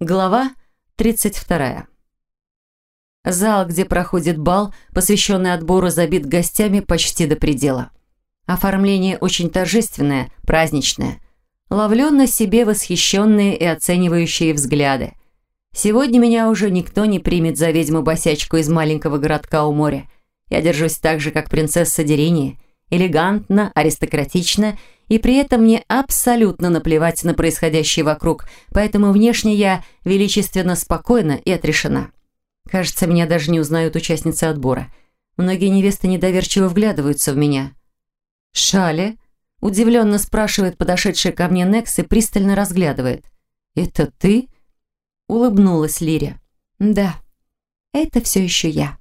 Глава 32. Зал, где проходит бал, посвященный отбору, забит гостями почти до предела. Оформление очень торжественное, праздничное. Ловлю на себе восхищенные и оценивающие взгляды. Сегодня меня уже никто не примет за ведьму-босячку из маленького городка у моря. Я держусь так же, как принцесса Дерини, элегантно, аристократично и при этом мне абсолютно наплевать на происходящее вокруг, поэтому внешне я величественно спокойна и отрешена. Кажется, меня даже не узнают участницы отбора. Многие невесты недоверчиво вглядываются в меня. «Шали?» – удивленно спрашивает подошедшая ко мне Некс и пристально разглядывает. «Это ты?» – улыбнулась Лире. «Да, это все еще я».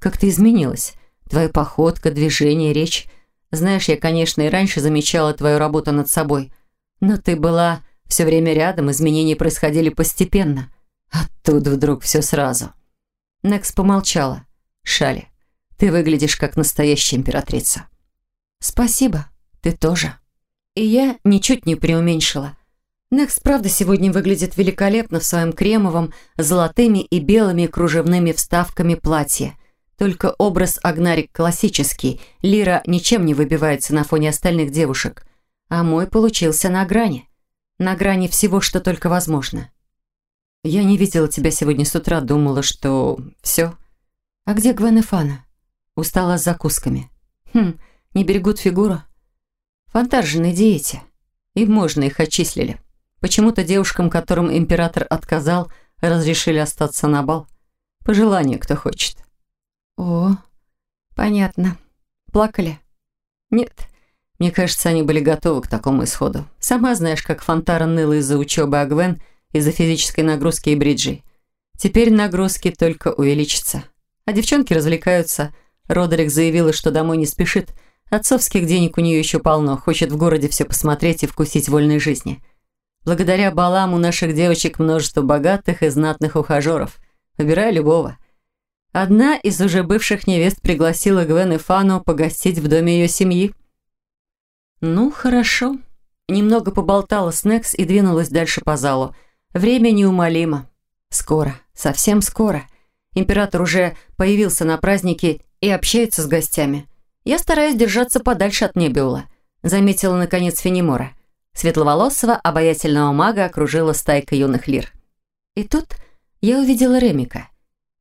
«Как ты изменилась? Твоя походка, движение, речь – знаешь, я, конечно, и раньше замечала твою работу над собой, но ты была все время рядом, изменения происходили постепенно. А тут вдруг все сразу. Некс помолчала. Шали, ты выглядишь как настоящая императрица. Спасибо, ты тоже. И я ничуть не преуменьшила. Некс, правда, сегодня выглядит великолепно в своем кремовом, золотыми и белыми кружевными вставками платье – только образ Агнарик классический, Лира ничем не выбивается на фоне остальных девушек. А мой получился на грани. На грани всего, что только возможно. Я не видела тебя сегодня с утра, думала, что... все. А где Гвен и Фана? Устала с закусками. Хм, не берегут фигуру. Фонтар же на диете. И можно их отчислили. Почему-то девушкам, которым император отказал, разрешили остаться на бал. По желанию, кто хочет. «О, понятно. Плакали?» «Нет. Мне кажется, они были готовы к такому исходу. Сама знаешь, как Фонтара ныла из-за учебы Агвен, из-за физической нагрузки и бриджей. Теперь нагрузки только увеличатся. А девчонки развлекаются. Родерик заявила, что домой не спешит. Отцовских денег у нее еще полно, хочет в городе все посмотреть и вкусить вольной жизни. Благодаря балам у наших девочек множество богатых и знатных ухажеров. Выбирай любого. Одна из уже бывших невест пригласила Гвен и Фану погостить в доме ее семьи. «Ну, хорошо». Немного поболтала с Некс и двинулась дальше по залу. Время неумолимо. Скоро, совсем скоро. Император уже появился на празднике и общается с гостями. Я стараюсь держаться подальше от Небиула. Заметила, наконец, Фенимора. Светловолосого, обаятельного мага окружила стайка юных лир. И тут я увидела Ремика.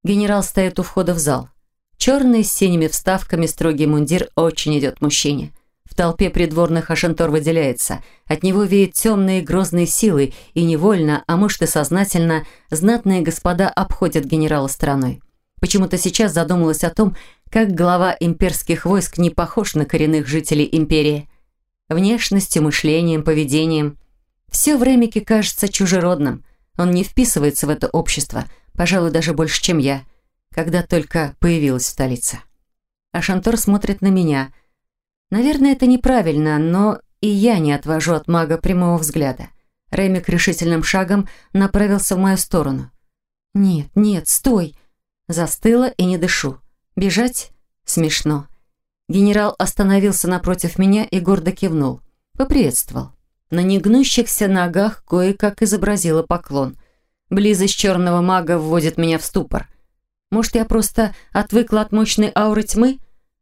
Генерал стоит у входа в зал. Черный с синими вставками строгий мундир очень идет мужчине. В толпе придворных Ашентор выделяется. От него веет темные грозные силы, и невольно, а может и сознательно, знатные господа обходят генерала стороной. Почему-то сейчас задумалась о том, как глава имперских войск не похож на коренных жителей империи. Внешностью, мышлением, поведением. Все в Ремике кажется чужеродным. Он не вписывается в это общество – пожалуй, даже больше, чем я, когда только появилась в столице. А Шантор смотрит на меня. Наверное, это неправильно, но и я не отвожу от мага прямого взгляда. Ремик решительным шагом направился в мою сторону. «Нет, нет, стой!» Застыла и не дышу. Бежать? Смешно. Генерал остановился напротив меня и гордо кивнул. Поприветствовал. На негнущихся ногах кое-как изобразила поклон. Близость черного мага вводит меня в ступор. Может, я просто отвыкла от мощной ауры тьмы,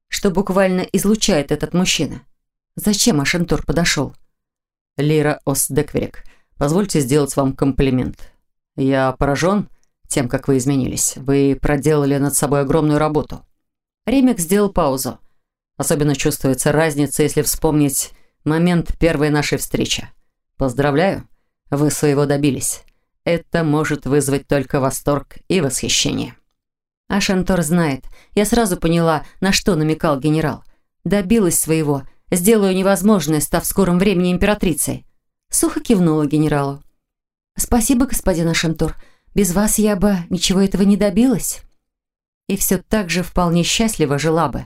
что буквально излучает этот мужчина? Зачем Ашентур подошел? Лира Осдекверик, позвольте сделать вам комплимент. Я поражен тем, как вы изменились. Вы проделали над собой огромную работу. Ремик сделал паузу. Особенно чувствуется разница, если вспомнить момент первой нашей встречи. Поздравляю, вы своего добились это может вызвать только восторг и восхищение. А Шантор знает. Я сразу поняла, на что намекал генерал. Добилась своего. Сделаю невозможное, став в скором времени императрицей. Сухо кивнула генералу. «Спасибо, господин Ашантор. Без вас я бы ничего этого не добилась». И все так же вполне счастливо жила бы.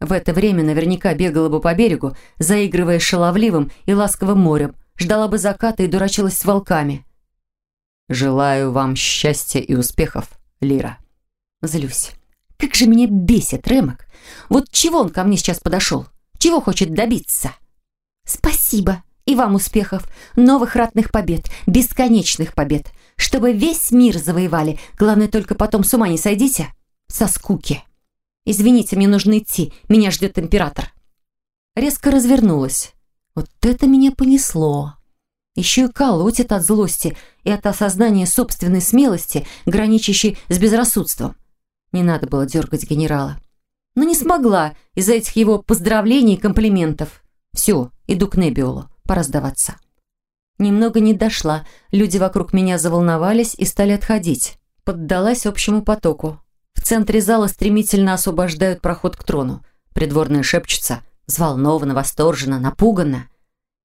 В это время наверняка бегала бы по берегу, заигрывая шаловливым и ласковым морем, ждала бы заката и дурачилась с волками. Желаю вам счастья и успехов, Лира. Злюсь. Как же меня бесит Ремок. Вот чего он ко мне сейчас подошел? Чего хочет добиться? Спасибо, И вам успехов, новых ратных побед, бесконечных побед. Чтобы весь мир завоевали. Главное, только потом с ума не сойдите. Со скуки. Извините, мне нужно идти. Меня ждет император. Резко развернулась. Вот это меня понесло. Еще и колотит от злости и от осознания собственной смелости, граничащей с безрассудством. Не надо было дергать генерала. Но не смогла из-за этих его поздравлений и комплиментов. Все, иду к Небиолу, пора сдаваться. Немного не дошла, люди вокруг меня заволновались и стали отходить. Поддалась общему потоку. В центре зала стремительно освобождают проход к трону. Придворные шепчутся, взволнованно, восторженно, напуганно.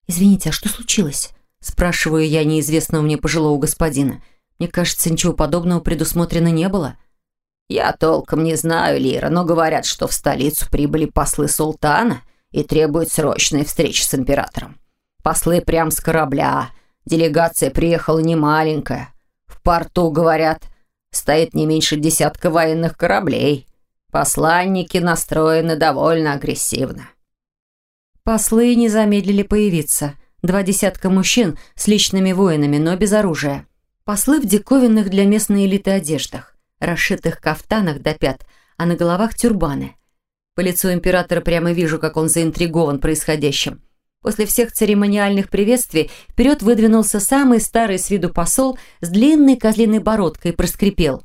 «Извините, а что случилось?» Спрашиваю я неизвестного мне пожилого господина. Мне кажется, ничего подобного предусмотрено не было. «Я толком не знаю, Лира, но говорят, что в столицу прибыли послы султана и требуют срочной встречи с императором. Послы прям с корабля. Делегация приехала немаленькая. В порту, говорят, стоит не меньше десятка военных кораблей. Посланники настроены довольно агрессивно». Послы не замедлили появиться. Два десятка мужчин с личными воинами, но без оружия. Послы в диковинных для местной элиты одеждах, расшитых кафтанах до пят, а на головах тюрбаны. По лицу императора прямо вижу, как он заинтригован происходящим. После всех церемониальных приветствий вперед выдвинулся самый старый с виду посол с длинной козлиной бородкой и проскрипел.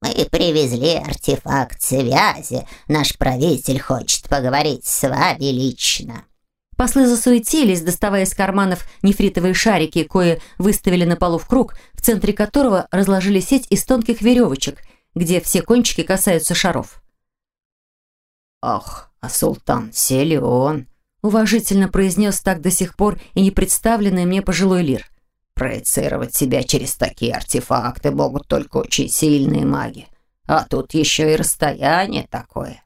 «Мы привезли артефакт связи. Наш правитель хочет поговорить с вами лично». Послы засуетились, доставая из карманов нефритовые шарики, кое выставили на полу в круг, в центре которого разложили сеть из тонких веревочек, где все кончики касаются шаров. «Ах, а султан силен!» уважительно произнес так до сих пор и не представленный мне пожилой лир. «Проецировать себя через такие артефакты могут только очень сильные маги. А тут еще и расстояние такое».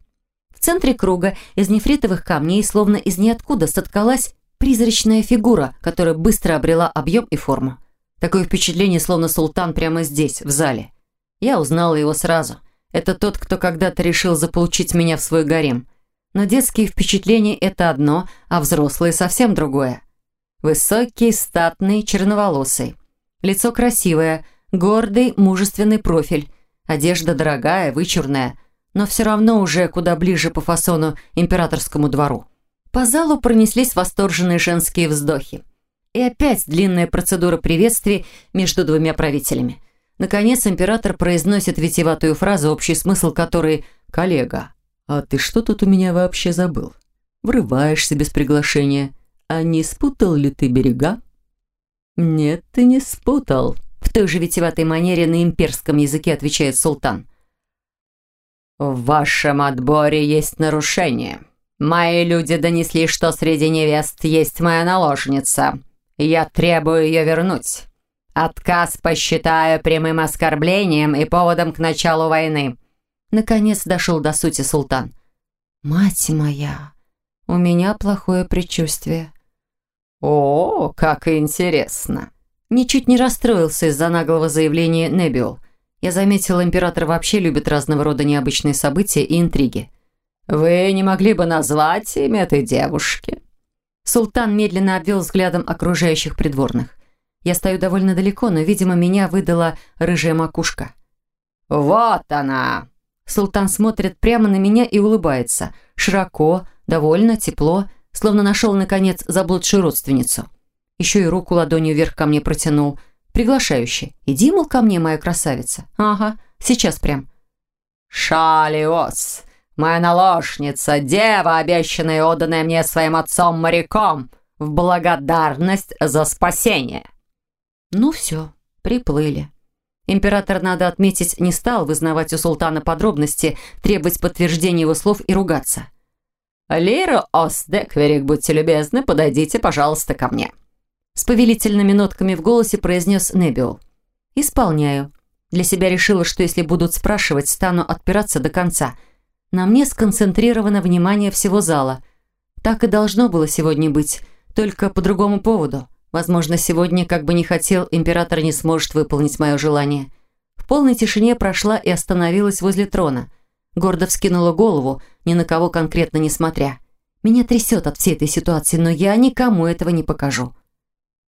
Центре круга из нефритовых камней, словно из ниоткуда, соткалась призрачная фигура, которая быстро обрела объем и форму. Такое впечатление, словно султан прямо здесь, в зале. Я узнала его сразу. Это тот, кто когда-то решил заполучить меня в свой гарем. Но детские впечатления – это одно, а взрослые – совсем другое. Высокий, статный, черноволосый. Лицо красивое, гордый, мужественный профиль. Одежда дорогая, вычурная, но все равно уже куда ближе по фасону императорскому двору. По залу пронеслись восторженные женские вздохи. И опять длинная процедура приветствий между двумя правителями. Наконец император произносит витиеватую фразу, общий смысл которой «Коллега, а ты что тут у меня вообще забыл? Врываешься без приглашения. А не спутал ли ты берега?» «Нет, ты не спутал», — в той же витиеватой манере на имперском языке отвечает султан. «В вашем отборе есть нарушение. Мои люди донесли, что среди невест есть моя наложница. Я требую ее вернуть. Отказ посчитаю прямым оскорблением и поводом к началу войны». Наконец дошел до сути султан. «Мать моя, у меня плохое предчувствие». «О, как интересно!» Ничуть не расстроился из-за наглого заявления Небиол – я заметила, император вообще любит разного рода необычные события и интриги. «Вы не могли бы назвать имя этой девушки?» Султан медленно обвел взглядом окружающих придворных. Я стою довольно далеко, но, видимо, меня выдала рыжая макушка. «Вот она!» Султан смотрит прямо на меня и улыбается. Широко, довольно, тепло, словно нашел, наконец, заблудшую родственницу. Еще и руку ладонью вверх ко мне протянул – Приглашающий. «Иди, мол, ко мне, моя красавица». «Ага, сейчас прям». «Шалиос, моя наложница, дева, обещанная и отданная мне своим отцом-моряком, в благодарность за спасение». Ну все, приплыли. Император, надо отметить, не стал вызнавать у султана подробности, требовать подтверждения его слов и ругаться. «Лира Осдекверик, будьте любезны, подойдите, пожалуйста, ко мне». С повелительными нотками в голосе произнес Небиол. «Исполняю. Для себя решила, что если будут спрашивать, стану отпираться до конца. На мне сконцентрировано внимание всего зала. Так и должно было сегодня быть, только по другому поводу. Возможно, сегодня, как бы ни хотел, император не сможет выполнить мое желание». В полной тишине прошла и остановилась возле трона. Гордо вскинула голову, ни на кого конкретно не смотря. Меня трясет от всей этой ситуации, но я никому этого не покажу.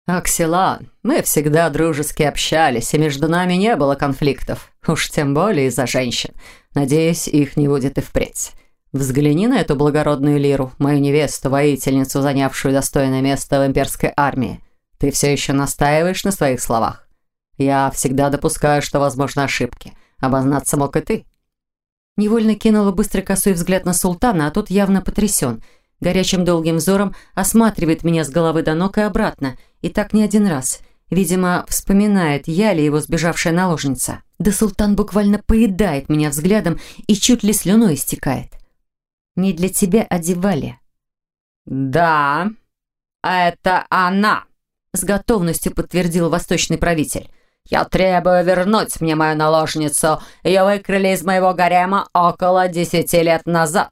«Акселан, мы всегда дружески общались, и между нами не было конфликтов. Уж тем более из-за женщин. Надеюсь, их не будет и впредь. Взгляни на эту благородную лиру, мою невесту, воительницу, занявшую достойное место в имперской армии. Ты все еще настаиваешь на своих словах? Я всегда допускаю, что возможны ошибки. Обознаться мог и ты». Невольно кинула быстрый косой взгляд на султана, а тот явно потрясен. Горячим долгим взором осматривает меня с головы до ног и обратно – и так не один раз. Видимо, вспоминает, я ли его сбежавшая наложница. Да султан буквально поедает меня взглядом и чуть ли слюной истекает. Не для тебя одевали. «Да, это она», — с готовностью подтвердил восточный правитель. «Я требую вернуть мне мою наложницу. Ее выкрали из моего гарема около десяти лет назад».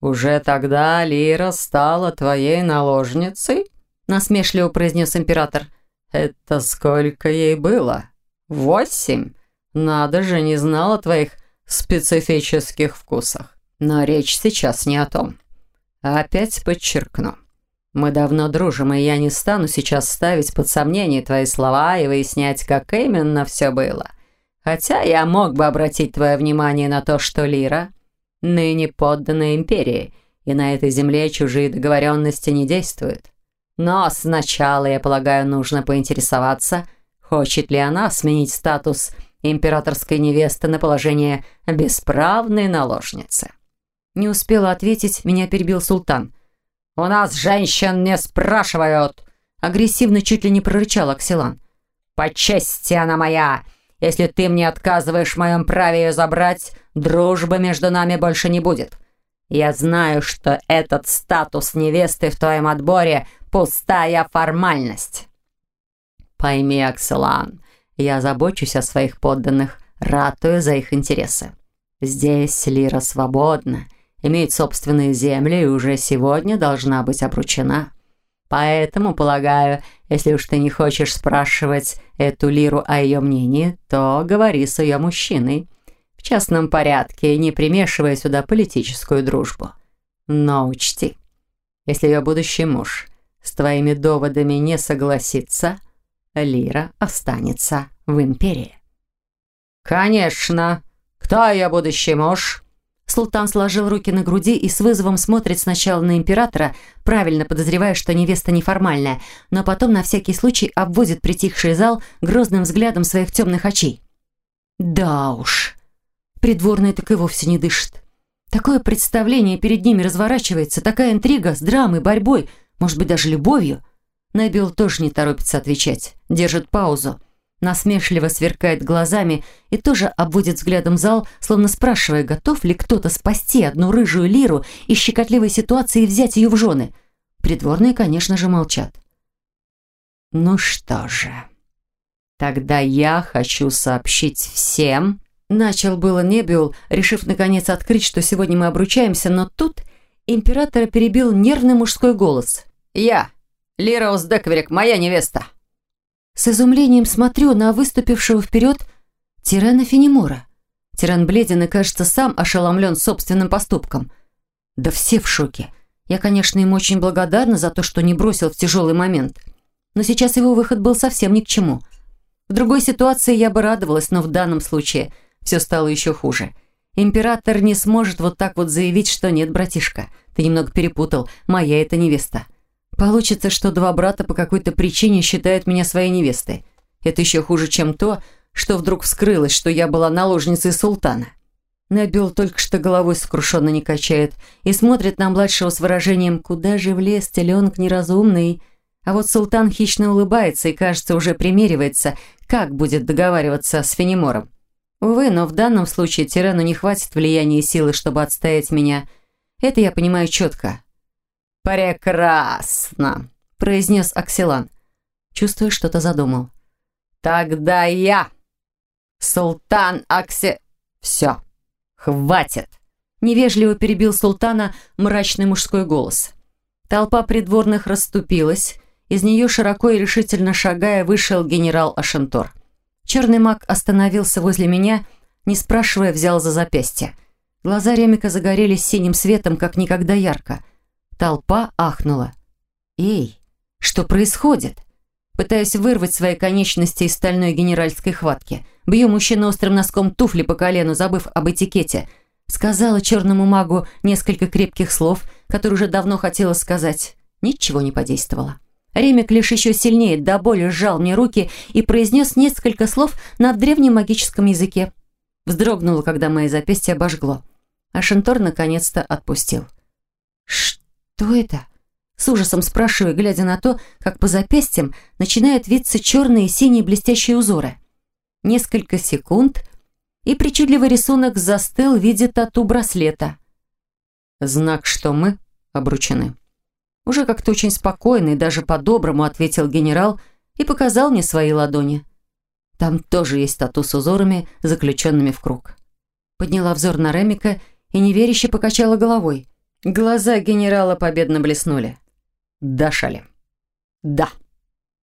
«Уже тогда Лира стала твоей наложницей?» Насмешливо произнес император. «Это сколько ей было? Восемь? Надо же, не знала твоих специфических вкусах. Но речь сейчас не о том. Опять подчеркну. Мы давно дружим, и я не стану сейчас ставить под сомнение твои слова и выяснять, как именно все было. Хотя я мог бы обратить твое внимание на то, что Лира ныне поддана империи, и на этой земле чужие договоренности не действуют. Но сначала, я полагаю, нужно поинтересоваться, хочет ли она сменить статус императорской невесты на положение бесправной наложницы. Не успела ответить, меня перебил султан. «У нас женщин не спрашивают!» Агрессивно чуть ли не прорычал Акселан. «По чести она моя! Если ты мне отказываешь в моем праве ее забрать, дружбы между нами больше не будет. Я знаю, что этот статус невесты в твоем отборе – пустая формальность. Пойми, Акселан, я забочусь о своих подданных, ратую за их интересы. Здесь Лира свободна, имеет собственные земли и уже сегодня должна быть обручена. Поэтому, полагаю, если уж ты не хочешь спрашивать эту Лиру о ее мнении, то говори с ее мужчиной. В частном порядке, не примешивая сюда политическую дружбу. Но учти, если ее будущий муж с твоими доводами не согласится, Лира останется в Империи». «Конечно! Кто ее будущий муж?» Султан сложил руки на груди и с вызовом смотрит сначала на императора, правильно подозревая, что невеста неформальная, но потом на всякий случай обводит притихший зал грозным взглядом своих темных очей. «Да уж, придворные так и вовсе не дышат. Такое представление перед ними разворачивается, такая интрига с драмой, борьбой, может быть, даже любовью? Набил тоже не торопится отвечать. Держит паузу. Насмешливо сверкает глазами и тоже обводит взглядом зал, словно спрашивая, готов ли кто-то спасти одну рыжую лиру из щекотливой ситуации и взять ее в жены. Придворные, конечно же, молчат. «Ну что же, тогда я хочу сообщить всем...» Начал было Небиул, решив наконец открыть, что сегодня мы обручаемся, но тут императора перебил нервный мужской голос. «Я, Лира Уздекверик, моя невеста». С изумлением смотрю на выступившего вперед тирана Фенемора. Тиран бледен и, кажется, сам ошеломлен собственным поступком. Да все в шоке. Я, конечно, ему очень благодарна за то, что не бросил в тяжелый момент. Но сейчас его выход был совсем ни к чему. В другой ситуации я бы радовалась, но в данном случае все стало еще хуже. Император не сможет вот так вот заявить, что нет, братишка, ты немного перепутал, моя это невеста. Получится, что два брата по какой-то причине считают меня своей невестой. Это еще хуже, чем то, что вдруг вскрылось, что я была наложницей султана. Набил только что головой сокрушенно не качает и смотрит на младшего с выражением «Куда же влез, теленок неразумный?» А вот султан хищно улыбается и, кажется, уже примеривается, как будет договариваться с Фенемором. Увы, но в данном случае тирану не хватит влияния и силы, чтобы отстоять меня. Это я понимаю четко. «Прекрасно!» – произнес Акселан. Чувствую, что-то задумал. «Тогда я, султан Аксе...» «Все, хватит!» Невежливо перебил султана мрачный мужской голос. Толпа придворных расступилась. Из нее, широко и решительно шагая, вышел генерал Ашентор. Черный маг остановился возле меня, не спрашивая, взял за запястье. Глаза Ремика загорелись синим светом, как никогда ярко – Толпа ахнула. «Эй, что происходит?» Пытаюсь вырвать свои конечности из стальной генеральской хватки. Бью мужчину острым носком туфли по колену, забыв об этикете. Сказала черному магу несколько крепких слов, которые уже давно хотела сказать. Ничего не подействовало. Ремик лишь еще сильнее до боли сжал мне руки и произнес несколько слов на древнем магическом языке. Вздрогнула, когда мои запястья обожгло. А Шентор наконец-то отпустил. «Что это?» С ужасом спрашиваю, глядя на то, как по запястьям начинают виться черные и синие блестящие узоры. Несколько секунд, и причудливый рисунок застыл в виде тату-браслета. Знак, что мы обручены. Уже как-то очень спокойно и даже по-доброму ответил генерал и показал мне свои ладони. Там тоже есть тату с узорами, заключенными в круг. Подняла взор на Ремика и неверяще покачала головой. Глаза генерала победно блеснули. Да, Шали. Да.